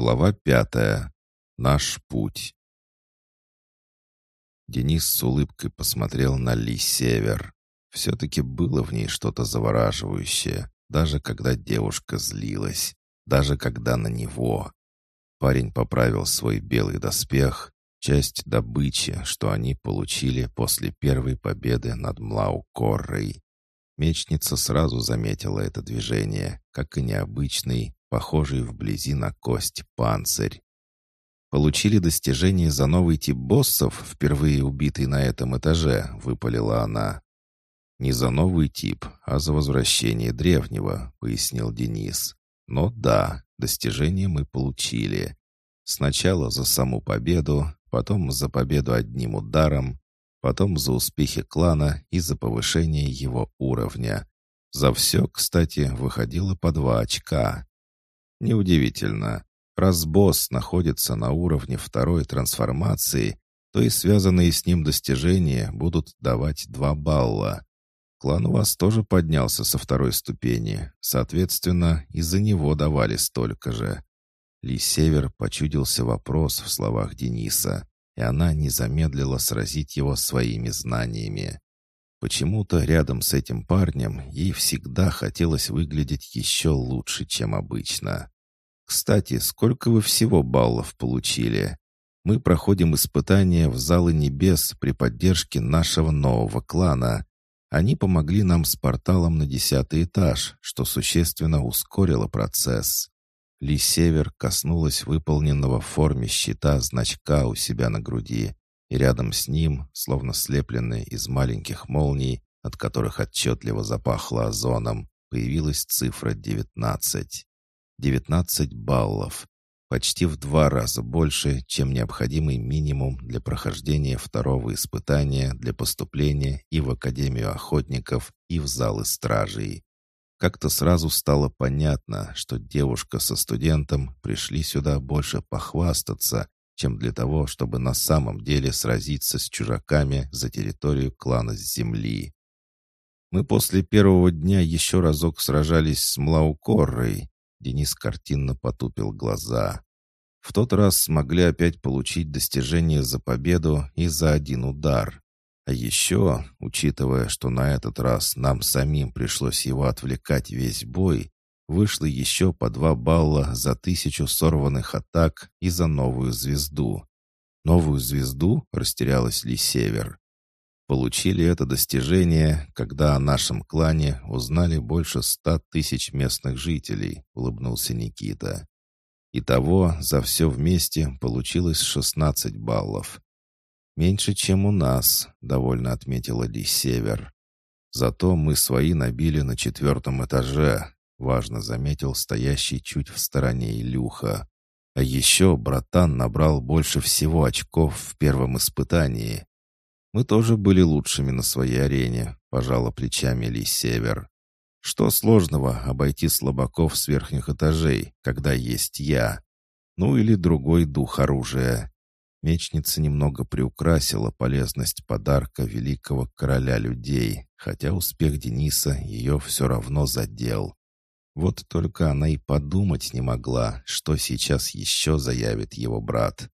Глава пятая. Наш путь. Денис с улыбкой посмотрел на Ли Север. Все-таки было в ней что-то завораживающее, даже когда девушка злилась, даже когда на него. Парень поправил свой белый доспех, часть добычи, что они получили после первой победы над Млау-Коррой. Мечница сразу заметила это движение, как и необычный, похожий вблизи на кость панцирь. «Получили достижение за новый тип боссов, впервые убитый на этом этаже», — выпалила она. «Не за новый тип, а за возвращение древнего», — пояснил Денис. «Но да, достижение мы получили. Сначала за саму победу, потом за победу одним ударом, потом за успехи клана и за повышение его уровня. За все, кстати, выходило по два очка. Неудивительно. Раз босс находится на уровне второй трансформации, то и связанные с ним достижения будут давать два балла. Клан у вас тоже поднялся со второй ступени, соответственно, из-за него давали столько же. Ли Север почудился вопрос в словах Дениса, и она не замедлила сразить его своими знаниями. Почему-то рядом с этим парнем ей всегда хотелось выглядеть еще лучше, чем обычно. «Кстати, сколько вы всего баллов получили? Мы проходим испытания в Залы Небес при поддержке нашего нового клана. Они помогли нам с порталом на десятый этаж, что существенно ускорило процесс». Ли Север коснулась выполненного в форме щита значка у себя на груди и рядом с ним, словно слепленный из маленьких молний, от которых отчетливо запахло озоном, появилась цифра 19. 19 баллов. Почти в два раза больше, чем необходимый минимум для прохождения второго испытания для поступления и в Академию охотников, и в залы стражей. Как-то сразу стало понятно, что девушка со студентом пришли сюда больше похвастаться, чем для того, чтобы на самом деле сразиться с чужаками за территорию клана с земли. Мы после первого дня еще разок сражались с Млаукоррой. Денис картинно потупил глаза. В тот раз смогли опять получить достижение за победу и за один удар. А еще, учитывая, что на этот раз нам самим пришлось его отвлекать весь бой, Вышло еще по два балла за тысячу сорванных атак и за новую звезду. Новую звезду растерялась ли Север. Получили это достижение, когда о нашем клане узнали больше ста тысяч местных жителей, улыбнулся Никита. Итого за все вместе получилось 16 баллов. «Меньше, чем у нас», — довольно отметила Ли Север. «Зато мы свои набили на четвертом этаже, Важно заметил стоящий чуть в стороне Илюха. А еще братан набрал больше всего очков в первом испытании. Мы тоже были лучшими на своей арене, пожала плечами Ли Север. Что сложного обойти слабаков с верхних этажей, когда есть я? Ну или другой дух оружия. Мечница немного приукрасила полезность подарка великого короля людей, хотя успех Дениса ее все равно задел. Вот только она и подумать не могла, что сейчас еще заявит его брат.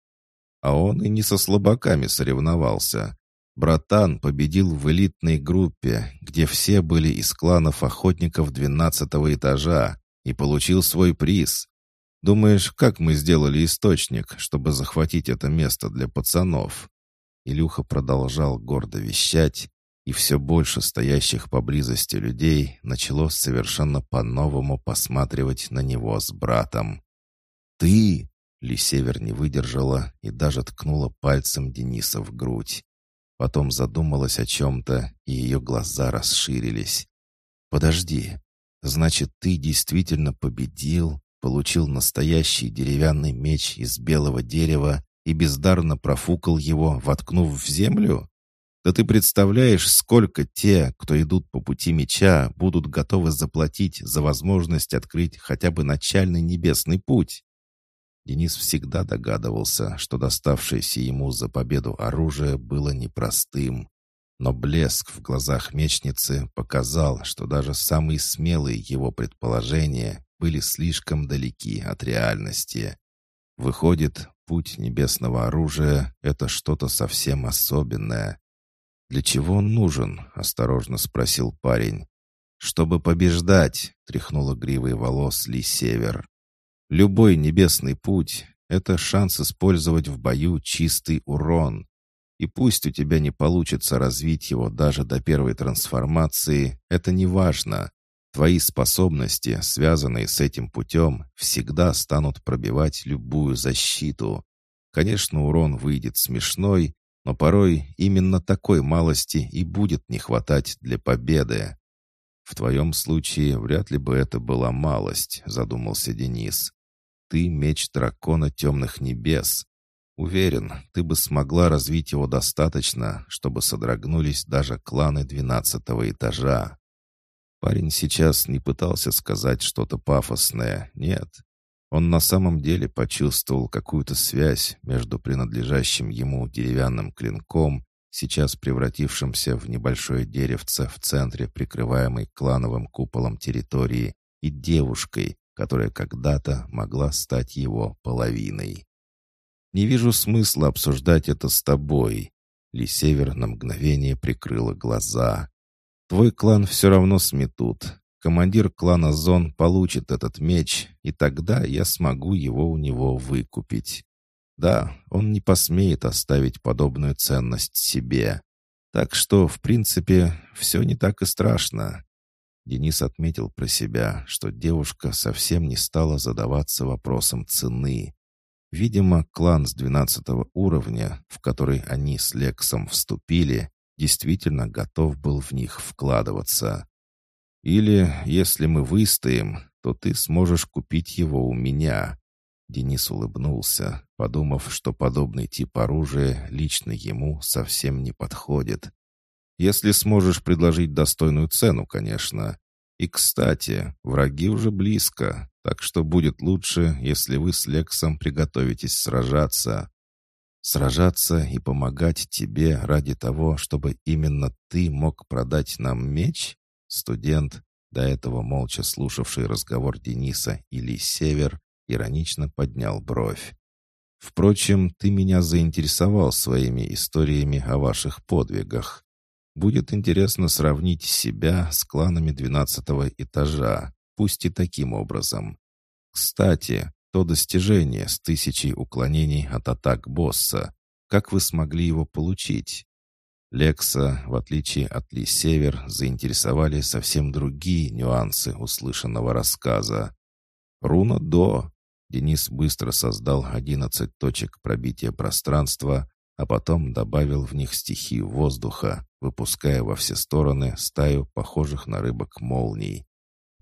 А он и не со слабаками соревновался. Братан победил в элитной группе, где все были из кланов охотников двенадцатого этажа, и получил свой приз. Думаешь, как мы сделали источник, чтобы захватить это место для пацанов?» Илюха продолжал гордо вещать, и все больше стоящих поблизости людей начало совершенно по-новому посматривать на него с братом. «Ты!» — Лисевер не выдержала и даже ткнула пальцем Дениса в грудь. Потом задумалась о чем-то, и ее глаза расширились. «Подожди, значит, ты действительно победил, получил настоящий деревянный меч из белого дерева и бездарно профукал его, воткнув в землю?» Да ты представляешь, сколько те, кто идут по пути меча, будут готовы заплатить за возможность открыть хотя бы начальный небесный путь? Денис всегда догадывался, что доставшееся ему за победу оружие было непростым. Но блеск в глазах мечницы показал, что даже самые смелые его предположения были слишком далеки от реальности. Выходит, путь небесного оружия — это что-то совсем особенное. «Для чего он нужен?» — осторожно спросил парень. «Чтобы побеждать», — тряхнула гривой волос Ли Север. «Любой небесный путь — это шанс использовать в бою чистый урон. И пусть у тебя не получится развить его даже до первой трансформации, это не важно. Твои способности, связанные с этим путем, всегда станут пробивать любую защиту. Конечно, урон выйдет смешной, но порой именно такой малости и будет не хватать для победы. В твоем случае вряд ли бы это была малость, задумался Денис. Ты меч дракона темных небес. Уверен, ты бы смогла развить его достаточно, чтобы содрогнулись даже кланы двенадцатого этажа. Парень сейчас не пытался сказать что-то пафосное, нет. Он на самом деле почувствовал какую-то связь между принадлежащим ему деревянным клинком, сейчас превратившимся в небольшое деревце в центре прикрываемой клановым куполом территории, и девушкой, которая когда-то могла стать его половиной. «Не вижу смысла обсуждать это с тобой», Ли Север на мгновение прикрыла глаза. Твой клан все равно сметут. Командир клана Зон получит этот меч, и тогда я смогу его у него выкупить. Да, он не посмеет оставить подобную ценность себе. Так что, в принципе, все не так и страшно. Денис отметил про себя, что девушка совсем не стала задаваться вопросом цены. Видимо, клан с двенадцатого уровня, в который они с Лексом вступили, действительно готов был в них вкладываться. Или, если мы выстоим, то ты сможешь купить его у меня». Денис улыбнулся, подумав, что подобный тип оружия лично ему совсем не подходит. «Если сможешь предложить достойную цену, конечно. И, кстати, враги уже близко, так что будет лучше, если вы с Лексом приготовитесь сражаться. Сражаться и помогать тебе ради того, чтобы именно ты мог продать нам меч? Студент, до этого молча слушавший разговор Дениса или Север, иронично поднял бровь. «Впрочем, ты меня заинтересовал своими историями о ваших подвигах. Будет интересно сравнить себя с кланами двенадцатого этажа, пусть и таким образом. Кстати, то достижение с тысячей уклонений от атак босса. Как вы смогли его получить? Лекса, в отличие от Ли Север, заинтересовали совсем другие нюансы услышанного рассказа. Руна До. Денис быстро создал 11 точек пробития пространства, а потом добавил в них стихию воздуха, выпуская во все стороны стаю похожих на рыбок молний.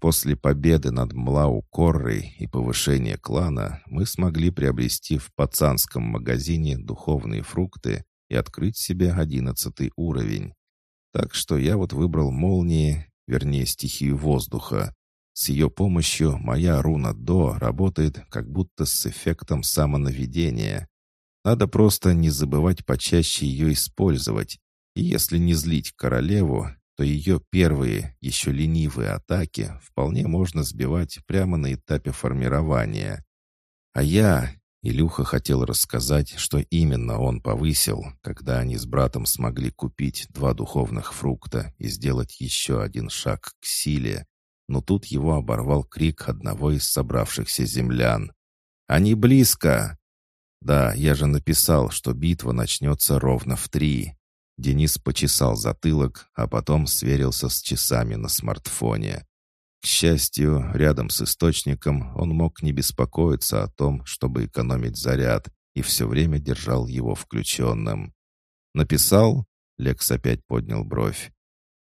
После победы над Млау-Коррой и повышения клана мы смогли приобрести в пацанском магазине духовные фрукты и открыть себе одиннадцатый уровень. Так что я вот выбрал молнии, вернее стихию воздуха. С ее помощью моя руна До работает как будто с эффектом самонаведения. Надо просто не забывать почаще ее использовать. И если не злить королеву, то ее первые, еще ленивые атаки вполне можно сбивать прямо на этапе формирования. А я, Илюха хотел рассказать, что именно он повысил, когда они с братом смогли купить два духовных фрукта и сделать еще один шаг к силе. Но тут его оборвал крик одного из собравшихся землян. «Они близко!» «Да, я же написал, что битва начнется ровно в три. Денис почесал затылок, а потом сверился с часами на смартфоне. К счастью, рядом с источником он мог не беспокоиться о том, чтобы экономить заряд, и все время держал его включенным. «Написал?» — Лекс опять поднял бровь.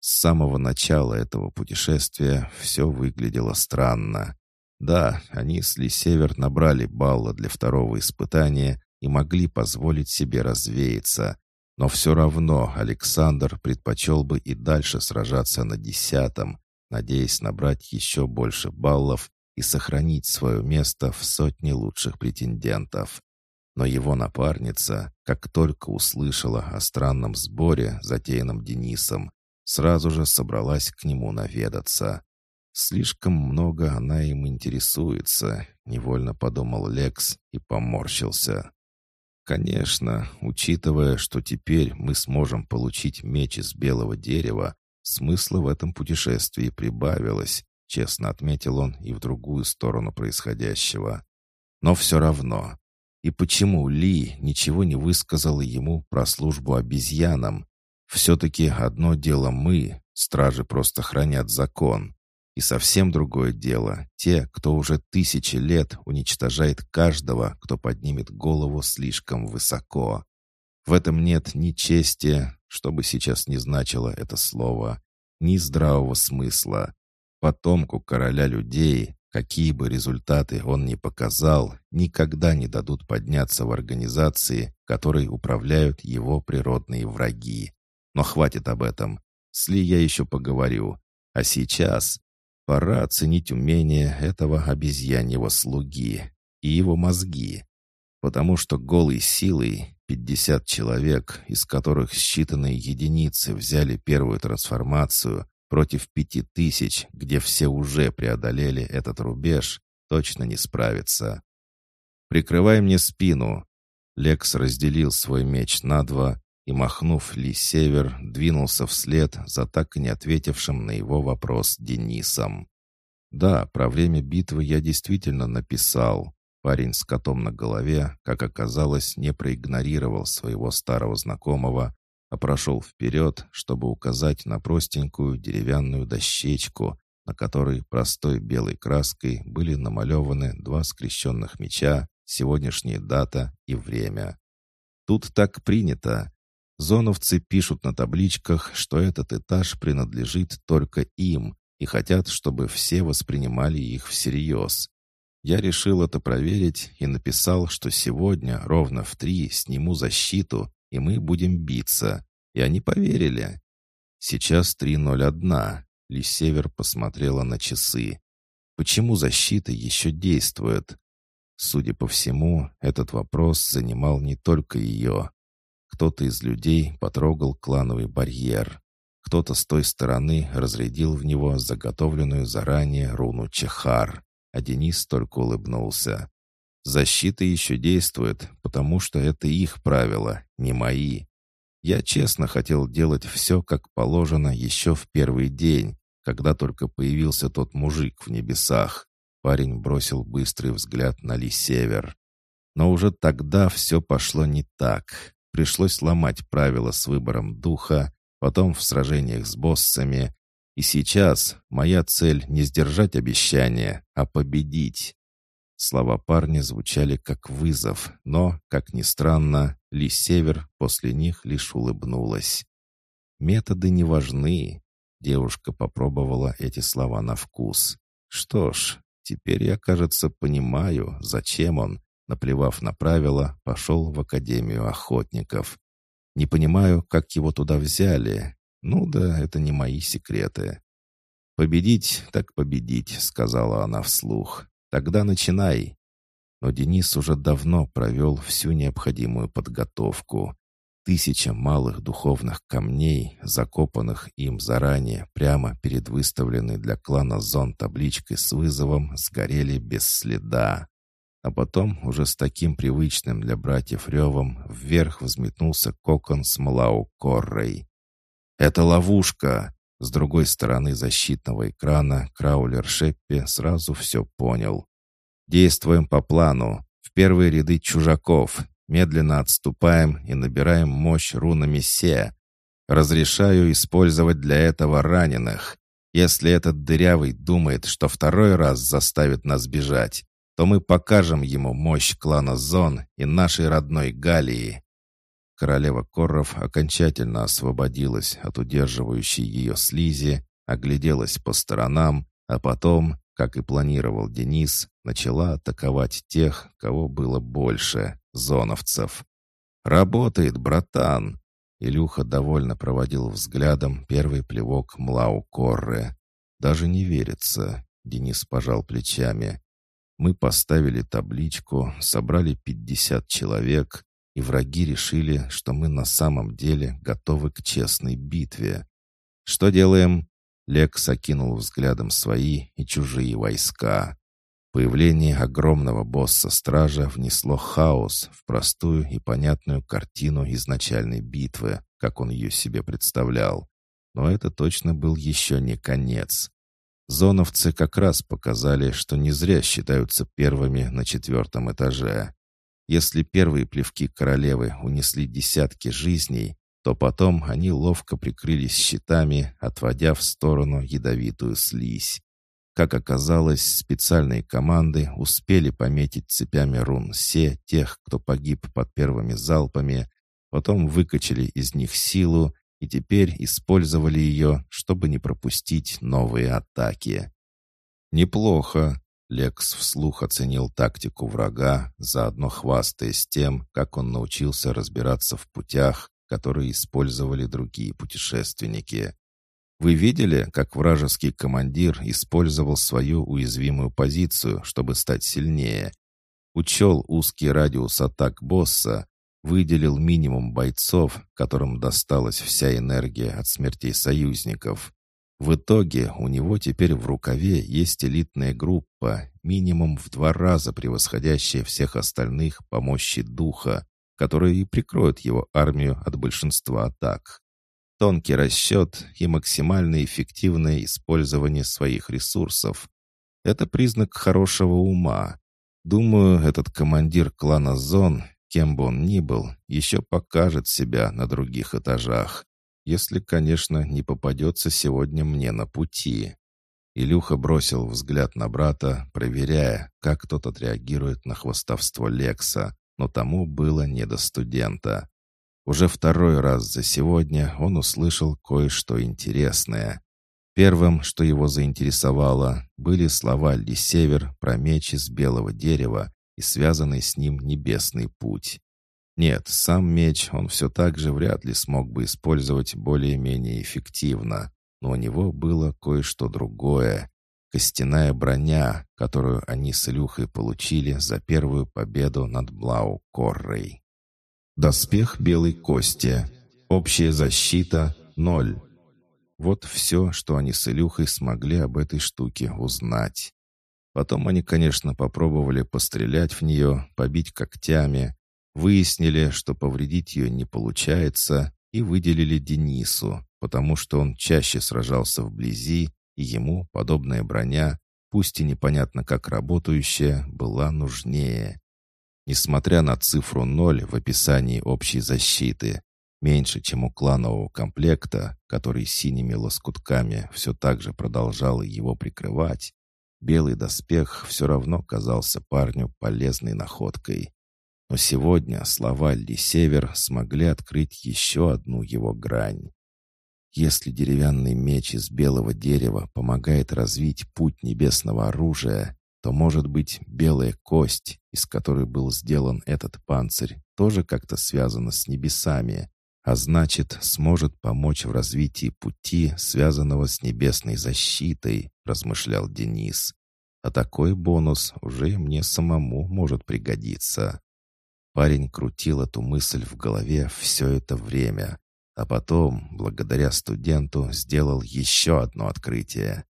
С самого начала этого путешествия все выглядело странно. Да, они с Ли Север набрали балла для второго испытания и могли позволить себе развеяться, но все равно Александр предпочел бы и дальше сражаться на десятом, надеясь набрать еще больше баллов и сохранить свое место в сотне лучших претендентов. Но его напарница, как только услышала о странном сборе, затеянном Денисом, сразу же собралась к нему наведаться. Слишком много она им интересуется, невольно подумал Лекс и поморщился. Конечно, учитывая, что теперь мы сможем получить меч из белого дерева, смысла в этом путешествии прибавилось, честно отметил он и в другую сторону происходящего. Но все равно. И почему Ли ничего не высказала ему про службу обезьянам? Все-таки одно дело мы, стражи просто хранят закон, и совсем другое дело — те, кто уже тысячи лет уничтожает каждого, кто поднимет голову слишком высоко. В этом нет ни чести, что бы сейчас ни значило это слово, ни здравого смысла. Потомку короля людей, какие бы результаты он ни показал, никогда не дадут подняться в организации, которой управляют его природные враги. Но хватит об этом. С Ли я еще поговорю. А сейчас Пора оценить умение этого обезьяньего слуги и его мозги, потому что голой силой 50 человек, из которых считанные единицы взяли первую трансформацию, против пяти тысяч, где все уже преодолели этот рубеж, точно не справится. «Прикрывай мне спину!» Лекс разделил свой меч на два и, махнув Ли Север, двинулся вслед за так и не ответившим на его вопрос Денисом. «Да, про время битвы я действительно написал». Парень с котом на голове, как оказалось, не проигнорировал своего старого знакомого, а прошел вперед, чтобы указать на простенькую деревянную дощечку, на которой простой белой краской были намалеваны два скрещенных меча, сегодняшняя дата и время. Тут так принято. Зоновцы пишут на табличках, что этот этаж принадлежит только им и хотят, чтобы все воспринимали их всерьез. Я решил это проверить и написал, что сегодня ровно в три сниму защиту, и мы будем биться. И они поверили. Сейчас 3.01. Лисевер посмотрела на часы. Почему защита еще действует? Судя по всему, этот вопрос занимал не только ее. Кто-то из людей потрогал клановый барьер. Кто-то с той стороны разрядил в него заготовленную заранее руну Чехар, а Денис только улыбнулся. «Защита еще действует, потому что это их правила, не мои. Я честно хотел делать все, как положено, еще в первый день, когда только появился тот мужик в небесах». Парень бросил быстрый взгляд на Ли Север. Но уже тогда все пошло не так. Пришлось ломать правила с выбором духа, потом в сражениях с боссами. И сейчас моя цель не сдержать обещания, а победить. Слова парня звучали как вызов, но, как ни странно, Ли Север после них лишь улыбнулась. «Методы не важны», — девушка попробовала эти слова на вкус. «Что ж, теперь я, кажется, понимаю, зачем он, наплевав на правила, пошел в Академию охотников. Не понимаю, как его туда взяли. Ну да, это не мои секреты. «Победить так победить», — сказала она вслух. «Тогда начинай». Но Денис уже давно провел всю необходимую подготовку. Тысяча малых духовных камней, закопанных им заранее прямо перед выставленной для клана зон табличкой с вызовом, сгорели без следа. А потом, уже с таким привычным для братьев ревом, вверх взметнулся кокон с Млау-Коррой. «Это ловушка!» С другой стороны защитного экрана Краулер Шеппи сразу все понял. «Действуем по плану. В первые ряды чужаков. Медленно отступаем и набираем мощь рунами Се. Разрешаю использовать для этого раненых. Если этот дырявый думает, что второй раз заставит нас бежать, то мы покажем ему мощь клана Зон и нашей родной Галии». Королева Корров окончательно освободилась от удерживающей ее слизи, огляделась по сторонам, а потом, как и планировал Денис, начала атаковать тех, кого было больше, зоновцев. «Работает, братан!» Илюха довольно проводил взглядом первый плевок Млау Корры. «Даже не верится», — Денис пожал плечами. Мы поставили табличку, собрали 50 человек, и враги решили, что мы на самом деле готовы к честной битве. Что делаем? Лекс окинул взглядом свои и чужие войска. Появление огромного босса-стража внесло хаос в простую и понятную картину изначальной битвы, как он ее себе представлял. Но это точно был еще не конец. Зоновцы как раз показали, что не зря считаются первыми на четвертом этаже. Если первые плевки королевы унесли десятки жизней, то потом они ловко прикрылись щитами, отводя в сторону ядовитую слизь. Как оказалось, специальные команды успели пометить цепями рун все тех, кто погиб под первыми залпами, потом выкачали из них силу и теперь использовали ее, чтобы не пропустить новые атаки. «Неплохо», — Лекс вслух оценил тактику врага, заодно хвастаясь тем, как он научился разбираться в путях, которые использовали другие путешественники. Вы видели, как вражеский командир использовал свою уязвимую позицию, чтобы стать сильнее? Учел узкий радиус атак босса выделил минимум бойцов, которым досталась вся энергия от смертей союзников. В итоге у него теперь в рукаве есть элитная группа, минимум в два раза превосходящая всех остальных по мощи духа, которая и прикроет его армию от большинства атак. Тонкий расчет и максимально эффективное использование своих ресурсов. Это признак хорошего ума. Думаю, этот командир клана Зон Кем бы он ни был, еще покажет себя на других этажах. Если, конечно, не попадется сегодня мне на пути. Илюха бросил взгляд на брата, проверяя, как тот отреагирует на хвостовство Лекса, но тому было не до студента. Уже второй раз за сегодня он услышал кое-что интересное. Первым, что его заинтересовало, были слова Ли Север про меч из белого дерева и связанный с ним небесный путь. Нет, сам меч он все так же вряд ли смог бы использовать более-менее эффективно, но у него было кое-что другое. Костяная броня, которую они с Илюхой получили за первую победу над Блау-Коррой. Доспех белой кости. Общая защита — ноль. Вот все, что они с Илюхой смогли об этой штуке узнать. Потом они, конечно, попробовали пострелять в нее, побить когтями, выяснили, что повредить ее не получается, и выделили Денису, потому что он чаще сражался вблизи, и ему подобная броня, пусть и непонятно как работающая, была нужнее. Несмотря на цифру ноль в описании общей защиты, меньше, чем у кланового комплекта, который синими лоскутками все так же продолжал его прикрывать, Белый доспех все равно казался парню полезной находкой. Но сегодня слова Ли Север смогли открыть еще одну его грань. Если деревянный меч из белого дерева помогает развить путь небесного оружия, то, может быть, белая кость, из которой был сделан этот панцирь, тоже как-то связана с небесами, а значит, сможет помочь в развитии пути, связанного с небесной защитой, размышлял Денис. А такой бонус уже мне самому может пригодиться. Парень крутил эту мысль в голове все это время, а потом, благодаря студенту, сделал еще одно открытие.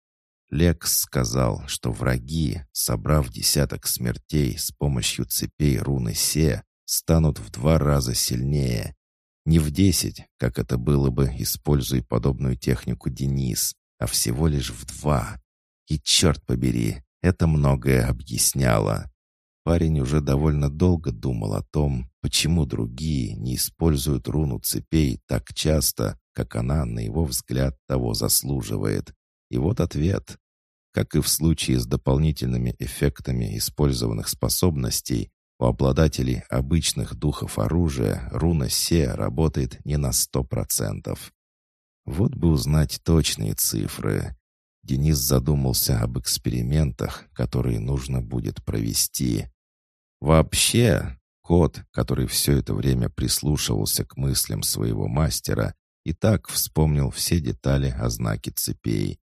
Лекс сказал, что враги, собрав десяток смертей с помощью цепей руны Се, станут в два раза сильнее, не в десять, как это было бы, используя подобную технику Денис, а всего лишь в два. И черт побери, это многое объясняло. Парень уже довольно долго думал о том, почему другие не используют руну цепей так часто, как она, на его взгляд, того заслуживает. И вот ответ. Как и в случае с дополнительными эффектами использованных способностей, у обладателей обычных духов оружия руна Се работает не на сто процентов. Вот бы узнать точные цифры. Денис задумался об экспериментах, которые нужно будет провести. Вообще, кот, который все это время прислушивался к мыслям своего мастера, и так вспомнил все детали о знаке цепей.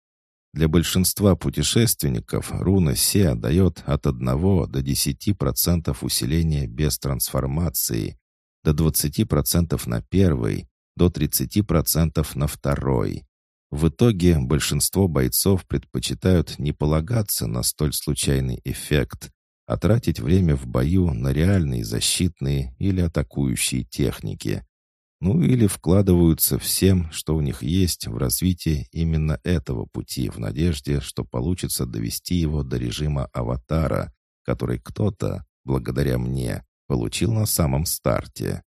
Для большинства путешественников руна Се дает от 1 до 10% усиления без трансформации, до 20% на первый, до 30% на второй. В итоге большинство бойцов предпочитают не полагаться на столь случайный эффект, а тратить время в бою на реальные защитные или атакующие техники. Ну или вкладываются всем, что у них есть в развитие именно этого пути в надежде, что получится довести его до режима аватара, который кто-то, благодаря мне, получил на самом старте.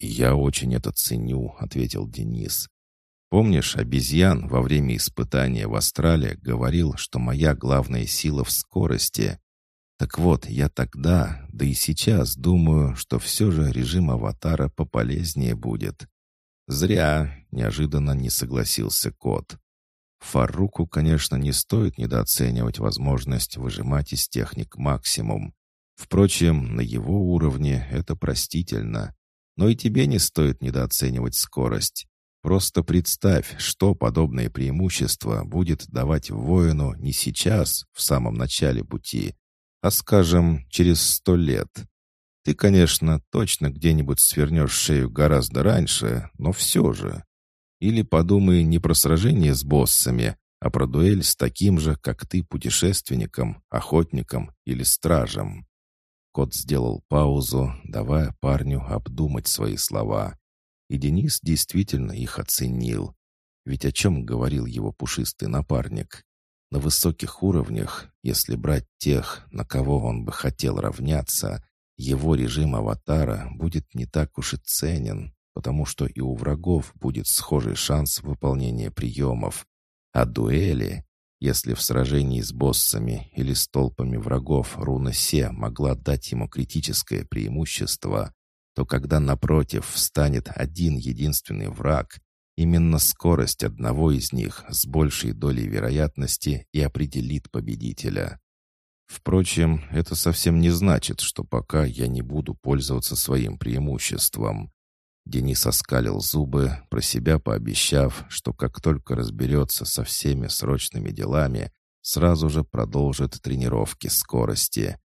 «Я очень это ценю», — ответил Денис. «Помнишь, обезьян во время испытания в Астрале говорил, что моя главная сила в скорости? Так вот, я тогда, да и сейчас думаю, что все же режим аватара пополезнее будет. Зря, неожиданно не согласился кот. Фаруку, конечно, не стоит недооценивать возможность выжимать из техник максимум. Впрочем, на его уровне это простительно. Но и тебе не стоит недооценивать скорость. Просто представь, что подобное преимущество будет давать воину не сейчас, в самом начале пути, а, скажем, через сто лет. Ты, конечно, точно где-нибудь свернешь шею гораздо раньше, но все же. Или подумай не про сражение с боссами, а про дуэль с таким же, как ты, путешественником, охотником или стражем. Кот сделал паузу, давая парню обдумать свои слова. И Денис действительно их оценил. Ведь о чем говорил его пушистый напарник? На высоких уровнях, если брать тех, на кого он бы хотел равняться, его режим аватара будет не так уж и ценен, потому что и у врагов будет схожий шанс выполнения приемов. А дуэли, если в сражении с боссами или с толпами врагов руна Се могла дать ему критическое преимущество, то когда напротив встанет один единственный враг, Именно скорость одного из них с большей долей вероятности и определит победителя. Впрочем, это совсем не значит, что пока я не буду пользоваться своим преимуществом. Денис оскалил зубы, про себя пообещав, что как только разберется со всеми срочными делами, сразу же продолжит тренировки скорости.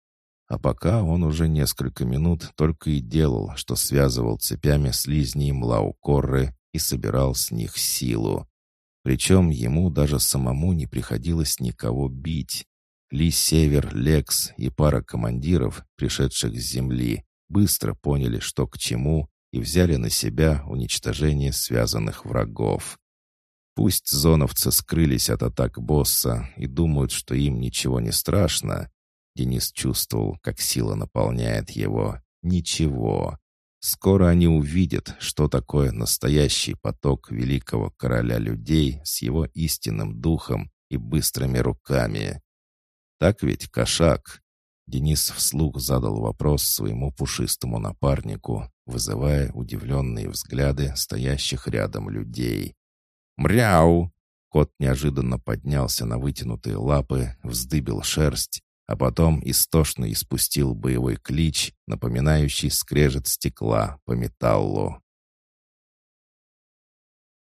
А пока он уже несколько минут только и делал, что связывал цепями слизней Млау-Корры и собирал с них силу. Причем ему даже самому не приходилось никого бить. Ли Север, Лекс и пара командиров, пришедших с земли, быстро поняли, что к чему, и взяли на себя уничтожение связанных врагов. Пусть зоновцы скрылись от атак босса и думают, что им ничего не страшно, Денис чувствовал, как сила наполняет его. Ничего. Скоро они увидят, что такое настоящий поток великого короля людей с его истинным духом и быстрыми руками. Так ведь, кошак? Денис вслух задал вопрос своему пушистому напарнику, вызывая удивленные взгляды стоящих рядом людей. «Мряу!» Кот неожиданно поднялся на вытянутые лапы, вздыбил шерсть а потом истошно испустил боевой клич, напоминающий скрежет стекла по металлу.